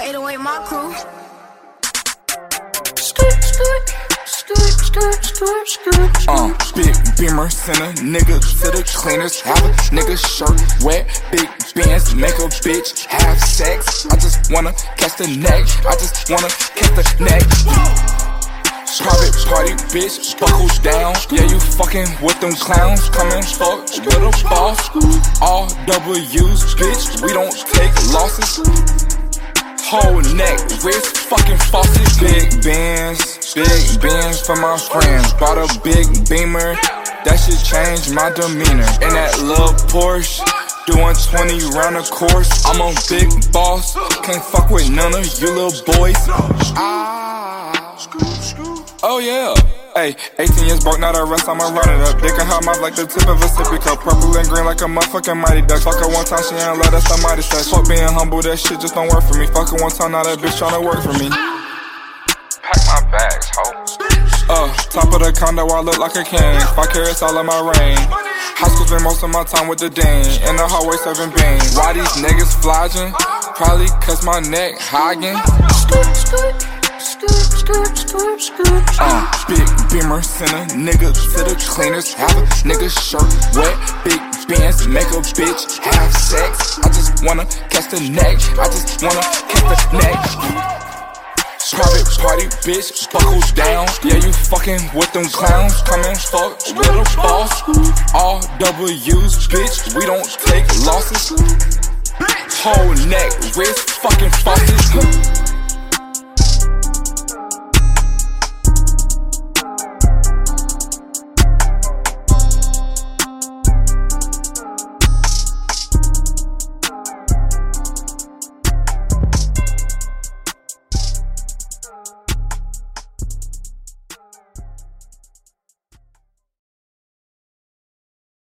808 my crew. Uh, big beamer, send a nigga to the cleaners. Have a nigga shirt wet, big bands, make a bitch have sex. I just wanna catch the neck, I just wanna catch the neck. Private party, bitch, buckle down. Yeah, you fucking with them clowns. Come and fuck a boss. All W's, bitch, we don't take losses. Whole neck, wrist, fucking faucet. Big bands, big bands for my friends. Bought a big beamer, that should change my demeanor. In that little Porsche. Doing 20 round a course, I'm a big boss. Can't fuck with none of you little boys. Ah. Oh yeah. Hey, 18 years broke, not a rest, I'ma run it up. Dick in her mouth like the tip of a sippy cup. Purple and green like a motherfucking mighty duck. Fuck her one time, she ain't let us somebody sex. Fuck being humble, that shit just don't work for me. Fuck her one time, now that bitch tryna work for me. Pack my bags, ho. Uh, top of the condo, I look like a king. Five carats all in my rain. High school spend most of my time with the dean. In the hallway serving beans. Why these niggas flogging? Probably cause my neck hogging. Uh, big beamer, send a nigga to the cleaners. Have a nigga shirt wet, big bands, make a bitch have sex. I just wanna catch the neck, I just wanna catch the neck. Private party, bitch, buckle down. Yeah, you fucking with them clowns. Come and fuck with a boss. All W's, bitch, we don't take losses. Whole neck, wrist, fucking faucets.